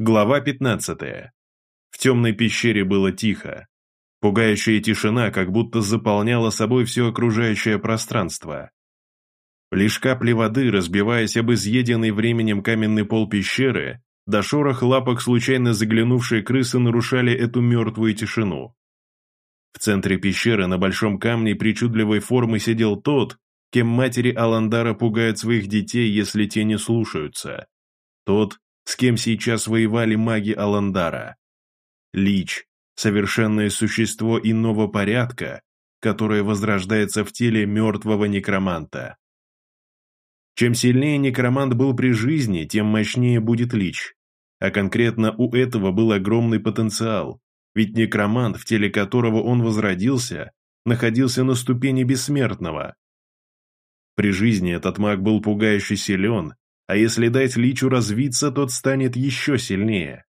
Глава 15. В темной пещере было тихо. Пугающая тишина как будто заполняла собой все окружающее пространство. Лишь капли воды, разбиваясь об изъеденный временем каменный пол пещеры, до шорох лапок случайно заглянувшей крысы нарушали эту мертвую тишину. В центре пещеры на большом камне причудливой формы сидел тот, кем матери Аландара пугают своих детей, если те не слушаются. Тот, с кем сейчас воевали маги Аландара. Лич – совершенное существо иного порядка, которое возрождается в теле мертвого некроманта. Чем сильнее некромант был при жизни, тем мощнее будет лич. А конкретно у этого был огромный потенциал, ведь некромант, в теле которого он возродился, находился на ступени бессмертного. При жизни этот маг был пугающе силен, а если дать Личу развиться, тот станет еще сильнее.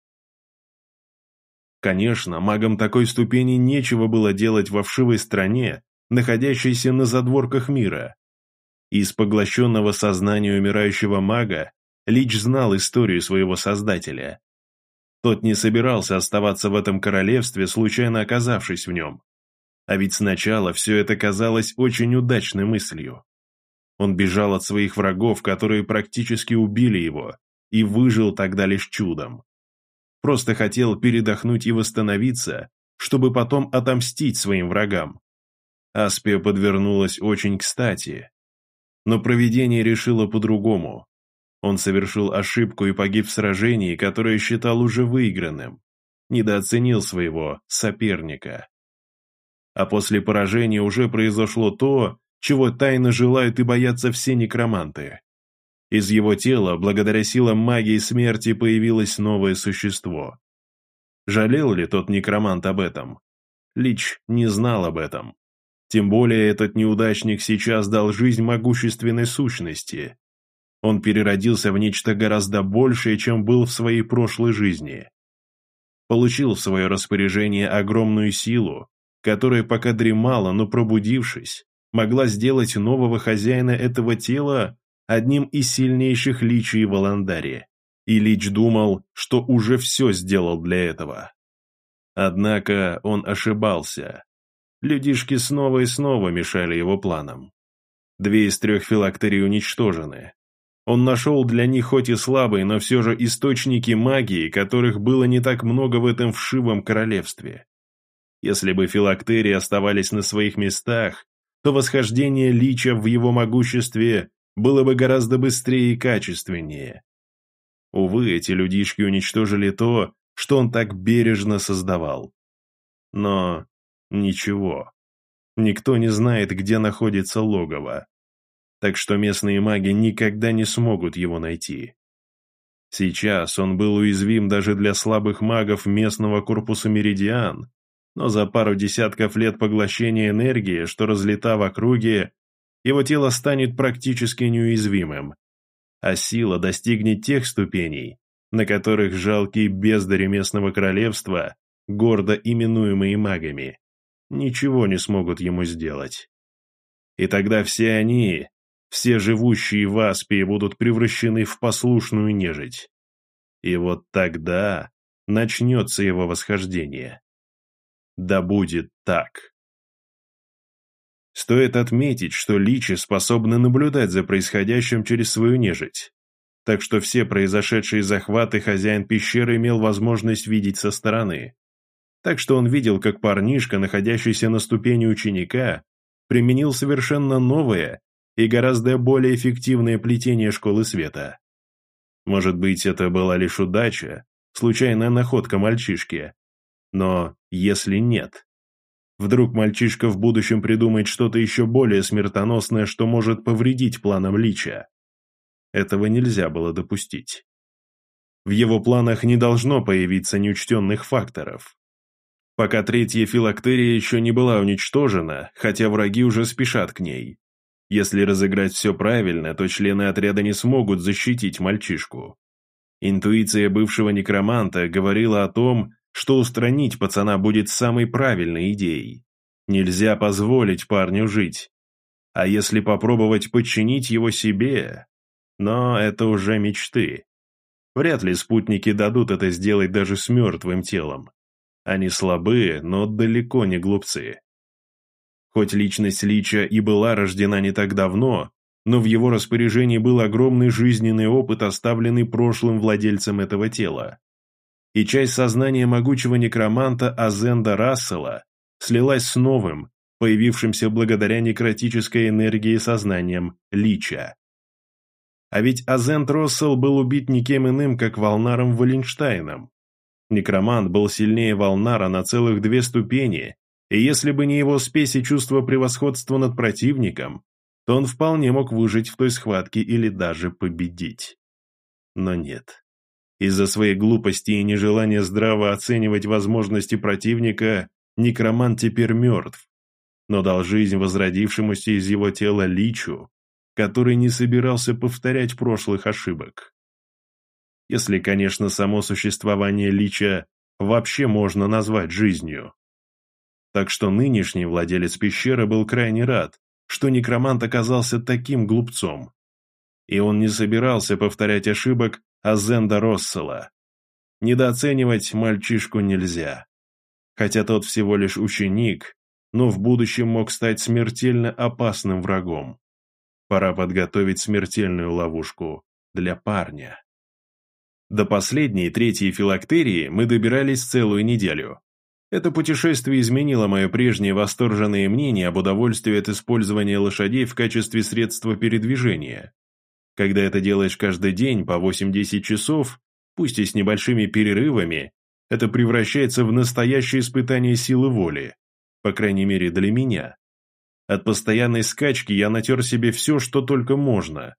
Конечно, магам такой ступени нечего было делать во вшивой стране, находящейся на задворках мира. Из поглощенного сознания умирающего мага Лич знал историю своего создателя. Тот не собирался оставаться в этом королевстве, случайно оказавшись в нем. А ведь сначала все это казалось очень удачной мыслью. Он бежал от своих врагов, которые практически убили его, и выжил тогда лишь чудом. Просто хотел передохнуть и восстановиться, чтобы потом отомстить своим врагам. Аспия подвернулась очень кстати. Но провидение решило по-другому. Он совершил ошибку и погиб в сражении, которое считал уже выигранным. Недооценил своего соперника. А после поражения уже произошло то, чего тайно желают и боятся все некроманты. Из его тела, благодаря силам магии смерти, появилось новое существо. Жалел ли тот некромант об этом? Лич не знал об этом. Тем более этот неудачник сейчас дал жизнь могущественной сущности. Он переродился в нечто гораздо большее, чем был в своей прошлой жизни. Получил в свое распоряжение огромную силу, которая пока дремала, но пробудившись, могла сделать нового хозяина этого тела одним из сильнейших личий в Аландаре. И Лич думал, что уже все сделал для этого. Однако он ошибался. Людишки снова и снова мешали его планам. Две из трех филактерий уничтожены. Он нашел для них хоть и слабые, но все же источники магии, которых было не так много в этом вшивом королевстве. Если бы филактерии оставались на своих местах, то восхождение Лича в его могуществе было бы гораздо быстрее и качественнее. Увы, эти людишки уничтожили то, что он так бережно создавал. Но ничего. Никто не знает, где находится логово. Так что местные маги никогда не смогут его найти. Сейчас он был уязвим даже для слабых магов местного корпуса Меридиан, но за пару десятков лет поглощения энергии, что разлета в округе, его тело станет практически неуязвимым, а сила достигнет тех ступеней, на которых жалкие бездари местного королевства, гордо именуемые магами, ничего не смогут ему сделать. И тогда все они, все живущие в Аспии, будут превращены в послушную нежить. И вот тогда начнется его восхождение. Да будет так. Стоит отметить, что личи способны наблюдать за происходящим через свою нежить. Так что все произошедшие захваты хозяин пещеры имел возможность видеть со стороны. Так что он видел, как парнишка, находящийся на ступени ученика, применил совершенно новое и гораздо более эффективное плетение школы света. Может быть, это была лишь удача, случайная находка мальчишки, но если нет? Вдруг мальчишка в будущем придумает что-то еще более смертоносное, что может повредить планам Лича. Этого нельзя было допустить. В его планах не должно появиться неучтенных факторов. Пока третья филактерия еще не была уничтожена, хотя враги уже спешат к ней. Если разыграть все правильно, то члены отряда не смогут защитить мальчишку. Интуиция бывшего некроманта говорила о том, что устранить пацана будет самой правильной идеей. Нельзя позволить парню жить. А если попробовать подчинить его себе? Но это уже мечты. Вряд ли спутники дадут это сделать даже с мертвым телом. Они слабые, но далеко не глупцы. Хоть личность Лича и была рождена не так давно, но в его распоряжении был огромный жизненный опыт, оставленный прошлым владельцем этого тела. И часть сознания могучего некроманта Азенда Рассела слилась с новым, появившимся благодаря некротической энергии сознанием Лича. А ведь Азент Россел был убит никем иным, как Волнаром Валенштайном. Некромант был сильнее Волнара на целых две ступени, и если бы не его спесь и чувство превосходства над противником, то он вполне мог выжить в той схватке или даже победить. Но нет. Из-за своей глупости и нежелания здраво оценивать возможности противника, некромант теперь мертв, но дал жизнь возродившемуся из его тела личу, который не собирался повторять прошлых ошибок. Если, конечно, само существование лича вообще можно назвать жизнью. Так что нынешний владелец пещеры был крайне рад, что некромант оказался таким глупцом. И он не собирался повторять ошибок Азенда Россела. Недооценивать мальчишку нельзя. Хотя тот всего лишь ученик, но в будущем мог стать смертельно опасным врагом. Пора подготовить смертельную ловушку для парня. До последней, третьей филактерии мы добирались целую неделю. Это путешествие изменило мое прежнее восторженное мнение об удовольствии от использования лошадей в качестве средства передвижения. Когда это делаешь каждый день по 8-10 часов, пусть и с небольшими перерывами, это превращается в настоящее испытание силы воли, по крайней мере для меня. От постоянной скачки я натер себе все, что только можно,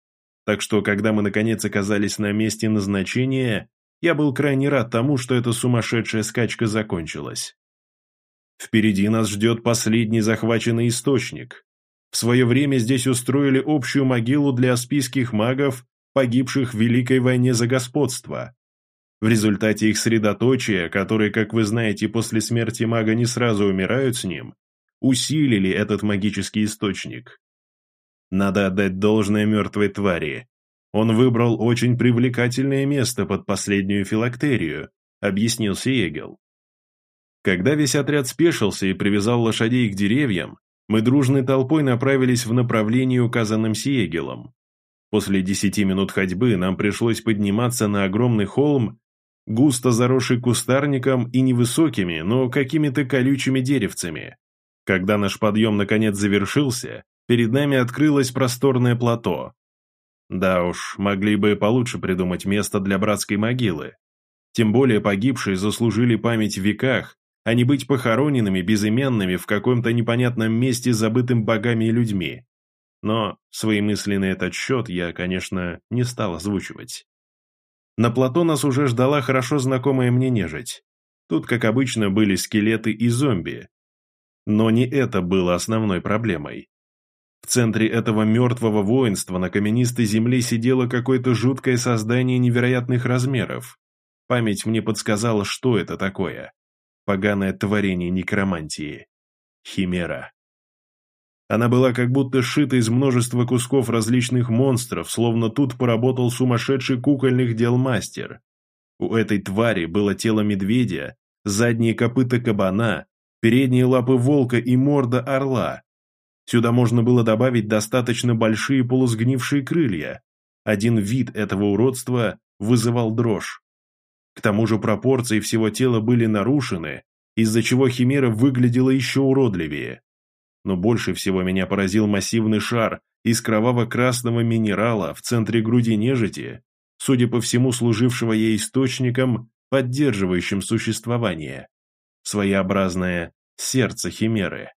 так что, когда мы наконец оказались на месте назначения, я был крайне рад тому, что эта сумасшедшая скачка закончилась. Впереди нас ждет последний захваченный источник. Свое время здесь устроили общую могилу для аспийских магов, погибших в Великой войне за господство. В результате их средоточия, которые, как вы знаете, после смерти мага не сразу умирают с ним, усилили этот магический источник. Надо отдать должное мертвой твари. Он выбрал очень привлекательное место под последнюю филактерию, объяснил Сиегел. Когда весь отряд спешился и привязал лошадей к деревьям, мы дружной толпой направились в направлении, указанном Сиегелом. После десяти минут ходьбы нам пришлось подниматься на огромный холм, густо заросший кустарником и невысокими, но какими-то колючими деревцами. Когда наш подъем наконец завершился, перед нами открылось просторное плато, да уж, могли бы получше придумать место для братской могилы. Тем более погибшие заслужили память в веках, а не быть похороненными безыменными в каком-то непонятном месте забытым богами и людьми. Но свои мысли на этот счет я, конечно, не стал озвучивать. На плато нас уже ждала хорошо знакомая мне нежить. Тут, как обычно, были скелеты и зомби. Но не это было основной проблемой. В центре этого мертвого воинства на каменистой земле сидело какое-то жуткое создание невероятных размеров. Память мне подсказала, что это такое. Поганое творение некромантии. Химера. Она была как будто сшита из множества кусков различных монстров, словно тут поработал сумасшедший кукольных дел мастер. У этой твари было тело медведя, задние копыта кабана, передние лапы волка и морда орла, Сюда можно было добавить достаточно большие полусгнившие крылья. Один вид этого уродства вызывал дрожь. К тому же пропорции всего тела были нарушены, из-за чего химера выглядела еще уродливее. Но больше всего меня поразил массивный шар из кроваво-красного минерала в центре груди нежити, судя по всему служившего ей источником, поддерживающим существование. Своеобразное сердце химеры.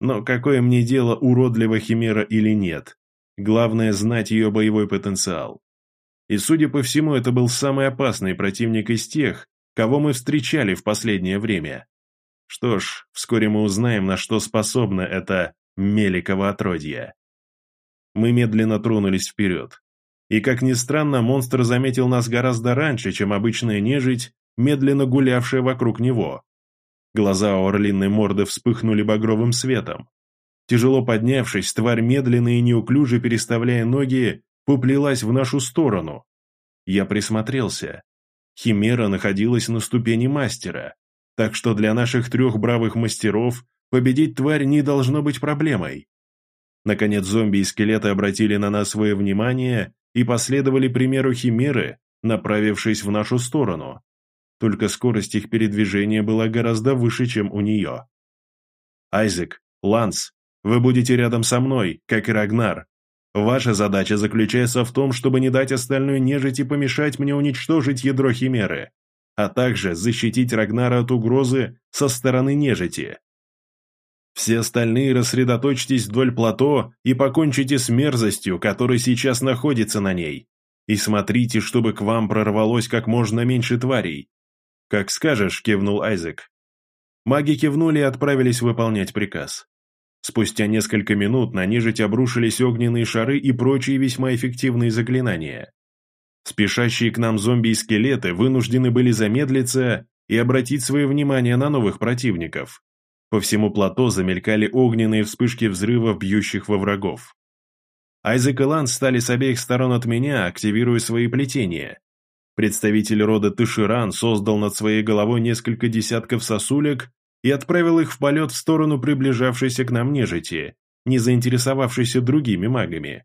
Но какое мне дело, уродлива Химера или нет? Главное знать ее боевой потенциал. И, судя по всему, это был самый опасный противник из тех, кого мы встречали в последнее время. Что ж, вскоре мы узнаем, на что способна эта Меликова отродье. Мы медленно тронулись вперед. И, как ни странно, монстр заметил нас гораздо раньше, чем обычная нежить, медленно гулявшая вокруг него. Глаза у орлиной морды вспыхнули багровым светом. Тяжело поднявшись, тварь медленно и неуклюже переставляя ноги, поплелась в нашу сторону. Я присмотрелся. Химера находилась на ступени мастера, так что для наших трех бравых мастеров победить тварь не должно быть проблемой. Наконец зомби и скелеты обратили на нас свое внимание и последовали примеру Химеры, направившись в нашу сторону. Только скорость их передвижения была гораздо выше, чем у нее. «Айзек, Ланс, вы будете рядом со мной, как и Рагнар. Ваша задача заключается в том, чтобы не дать остальной нежити помешать мне уничтожить ядро Химеры, а также защитить Рагнара от угрозы со стороны нежити. Все остальные рассредоточьтесь вдоль плато и покончите с мерзостью, которая сейчас находится на ней. И смотрите, чтобы к вам прорвалось как можно меньше тварей. «Как скажешь», — кивнул Айзек. Маги кивнули и отправились выполнять приказ. Спустя несколько минут на нежить обрушились огненные шары и прочие весьма эффективные заклинания. Спешащие к нам зомби и скелеты вынуждены были замедлиться и обратить свое внимание на новых противников. По всему плато замелькали огненные вспышки взрывов, бьющих во врагов. Айзек и Ланс стали с обеих сторон от меня, активируя свои плетения. Представитель рода Тыширан создал над своей головой несколько десятков сосулек и отправил их в полет в сторону приближавшейся к нам нежити, не заинтересовавшейся другими магами.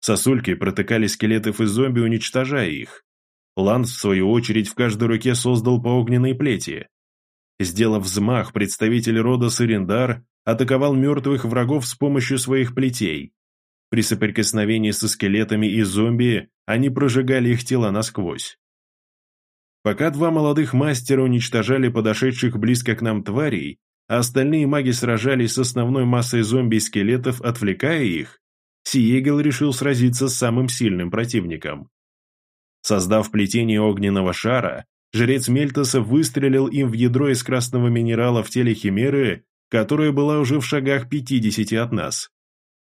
Сосульки протыкали скелетов и зомби, уничтожая их. Ланс, в свою очередь, в каждой руке создал по огненной плети. Сделав взмах, представитель рода Сырендар атаковал мертвых врагов с помощью своих плетей. При соприкосновении со скелетами и зомби они прожигали их тела насквозь. Пока два молодых мастера уничтожали подошедших близко к нам тварей, а остальные маги сражались с основной массой зомби и скелетов, отвлекая их, Сиегел решил сразиться с самым сильным противником. Создав плетение огненного шара, жрец Мельтоса выстрелил им в ядро из красного минерала в теле Химеры, которая была уже в шагах 50 от нас.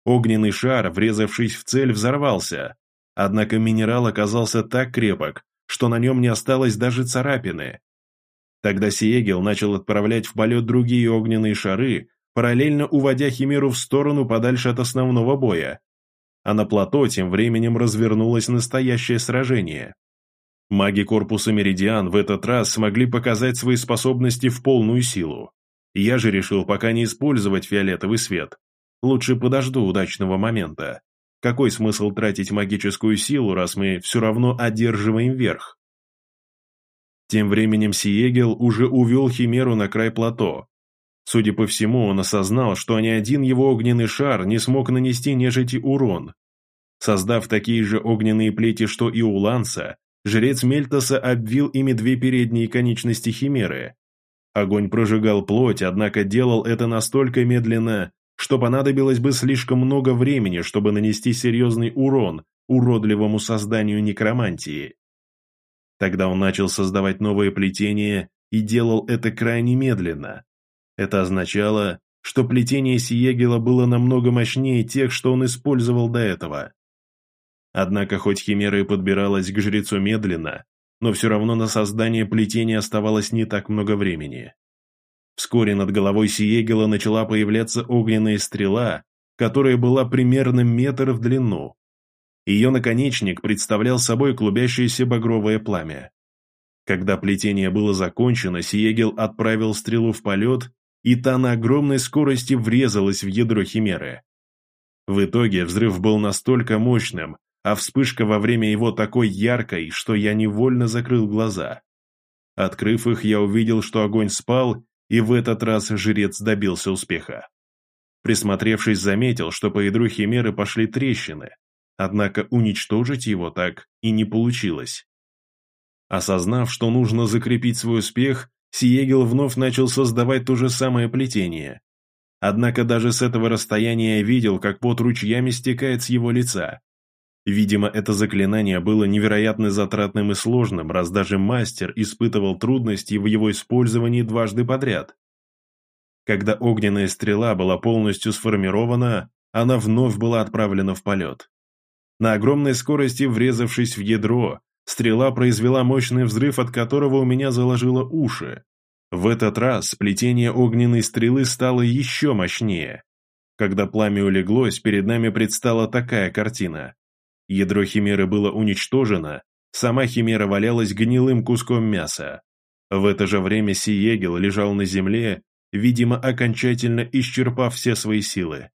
Огненный шар, врезавшись в цель, взорвался, однако минерал оказался так крепок, что на нем не осталось даже царапины. Тогда Сиегел начал отправлять в полет другие огненные шары, параллельно уводя Химеру в сторону подальше от основного боя. А на плато тем временем развернулось настоящее сражение. Маги корпуса Меридиан в этот раз смогли показать свои способности в полную силу. Я же решил пока не использовать фиолетовый свет. Лучше подожду удачного момента. Какой смысл тратить магическую силу, раз мы все равно одерживаем верх? Тем временем Сиегел уже увел Химеру на край плато. Судя по всему, он осознал, что ни один его огненный шар не смог нанести нежити урон. Создав такие же огненные плети, что и у Ланса, жрец Мельтоса обвил ими две передние конечности Химеры. Огонь прожигал плоть, однако делал это настолько медленно, что понадобилось бы слишком много времени, чтобы нанести серьезный урон уродливому созданию некромантии. Тогда он начал создавать новые плетения и делал это крайне медленно. Это означало, что плетение Сиегела было намного мощнее тех, что он использовал до этого. Однако хоть Химера и подбиралась к жрецу медленно, но все равно на создание плетения оставалось не так много времени. Вскоре над головой Сиегела начала появляться огненная стрела, которая была примерно метр в длину. Ее наконечник представлял собой клубящееся багровое пламя. Когда плетение было закончено, Сиегел отправил стрелу в полет, и та на огромной скорости врезалась в ядро Химеры. В итоге взрыв был настолько мощным, а вспышка во время его такой яркой, что я невольно закрыл глаза. Открыв их, я увидел, что огонь спал, и в этот раз жрец добился успеха. Присмотревшись, заметил, что по ядру химеры пошли трещины, однако уничтожить его так и не получилось. Осознав, что нужно закрепить свой успех, Сиегел вновь начал создавать то же самое плетение. Однако даже с этого расстояния я видел, как пот ручьями стекает с его лица. Видимо, это заклинание было невероятно затратным и сложным, раз даже мастер испытывал трудности в его использовании дважды подряд. Когда огненная стрела была полностью сформирована, она вновь была отправлена в полет. На огромной скорости, врезавшись в ядро, стрела произвела мощный взрыв, от которого у меня заложило уши. В этот раз сплетение огненной стрелы стало еще мощнее. Когда пламя улеглось, перед нами предстала такая картина. Ядро Химеры было уничтожено, Сама химера валялась гнилым куском мяса. В это же время Сиегел лежал на земле, видимо, окончательно исчерпав все свои силы.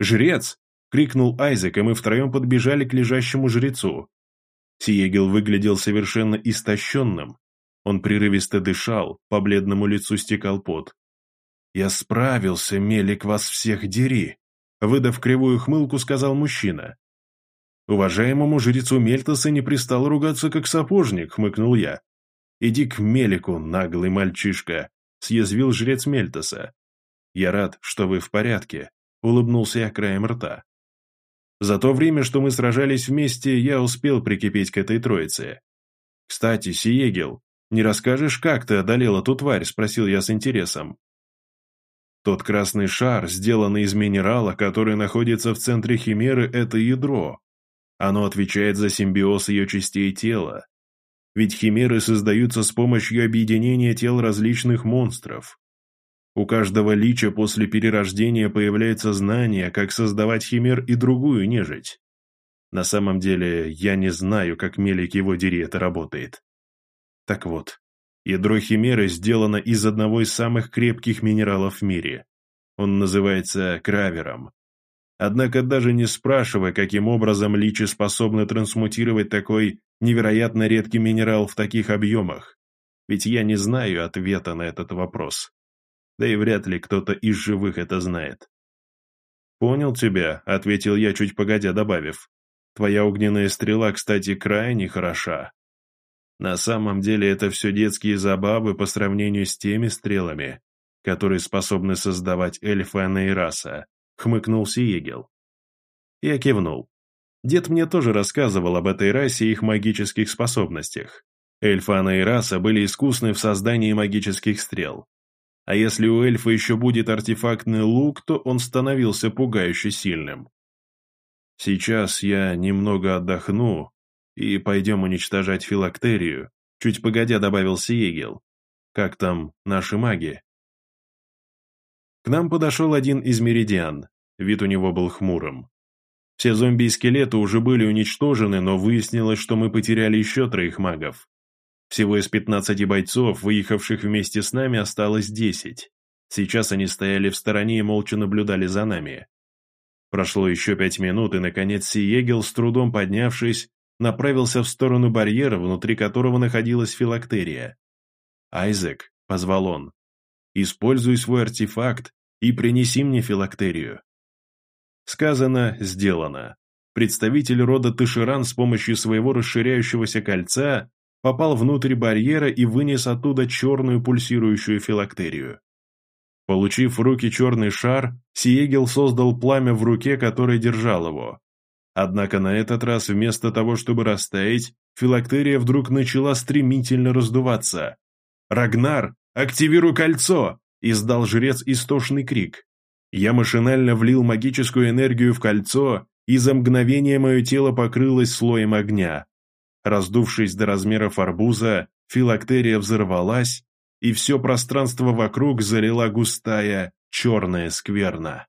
«Жрец!» — крикнул Айзек, и мы втроем подбежали к лежащему жрецу. Сиегел выглядел совершенно истощенным. Он прерывисто дышал, по бледному лицу стекал пот. «Я справился, Мелик, вас всех дери!» Выдав кривую хмылку, сказал мужчина. «Уважаемому жрецу Мельтоса не пристал ругаться, как сапожник», — хмыкнул я. «Иди к Мелику, наглый мальчишка», — съязвил жрец Мельтоса. «Я рад, что вы в порядке», — улыбнулся я краем рта. За то время, что мы сражались вместе, я успел прикипеть к этой троице. «Кстати, Сиегел, не расскажешь, как ты одолел эту тварь?» – спросил я с интересом. Тот красный шар, сделанный из минерала, который находится в центре химеры, это ядро. Оно отвечает за симбиоз ее частей тела. Ведь химеры создаются с помощью объединения тел различных монстров. У каждого лича после перерождения появляется знание, как создавать химер и другую нежить. На самом деле, я не знаю, как Мелик его дери это работает. Так вот, ядро химеры сделано из одного из самых крепких минералов в мире. Он называется кравером. Однако даже не спрашивая, каким образом личи способны трансмутировать такой невероятно редкий минерал в таких объемах, ведь я не знаю ответа на этот вопрос. Да и вряд ли кто-то из живых это знает. «Понял тебя», — ответил я, чуть погодя добавив. «Твоя огненная стрела, кстати, крайне хороша. На самом деле это все детские забавы по сравнению с теми стрелами, которые способны создавать эльфы Анейраса», — хмыкнул Сиегел. Я кивнул. Дед мне тоже рассказывал об этой расе и их магических способностях. Эльфы Анейраса были искусны в создании магических стрел. А если у эльфа еще будет артефактный лук, то он становился пугающе сильным. Сейчас я немного отдохну и пойдем уничтожать филактерию, чуть погодя добавил Сиегел. Как там наши маги? К нам подошел один из меридиан, вид у него был хмурым. Все зомби и скелеты уже были уничтожены, но выяснилось, что мы потеряли еще троих магов. Всего из 15 бойцов, выехавших вместе с нами, осталось 10. Сейчас они стояли в стороне и молча наблюдали за нами. Прошло еще пять минут, и, наконец, Сиегел, с трудом поднявшись, направился в сторону барьера, внутри которого находилась филактерия. «Айзек», — позвал он, — «используй свой артефакт и принеси мне филактерию». Сказано, сделано. Представитель рода Тыширан с помощью своего расширяющегося кольца попал внутрь барьера и вынес оттуда черную пульсирующую филактерию. Получив в руки черный шар, Сиегел создал пламя в руке, которое держал его. Однако на этот раз вместо того, чтобы растаять, филактерия вдруг начала стремительно раздуваться. «Рагнар, активируй кольцо!» – издал жрец истошный крик. Я машинально влил магическую энергию в кольцо, и за мгновение мое тело покрылось слоем огня. Раздувшись до размеров арбуза, филактерия взорвалась, и все пространство вокруг залила густая черная скверна.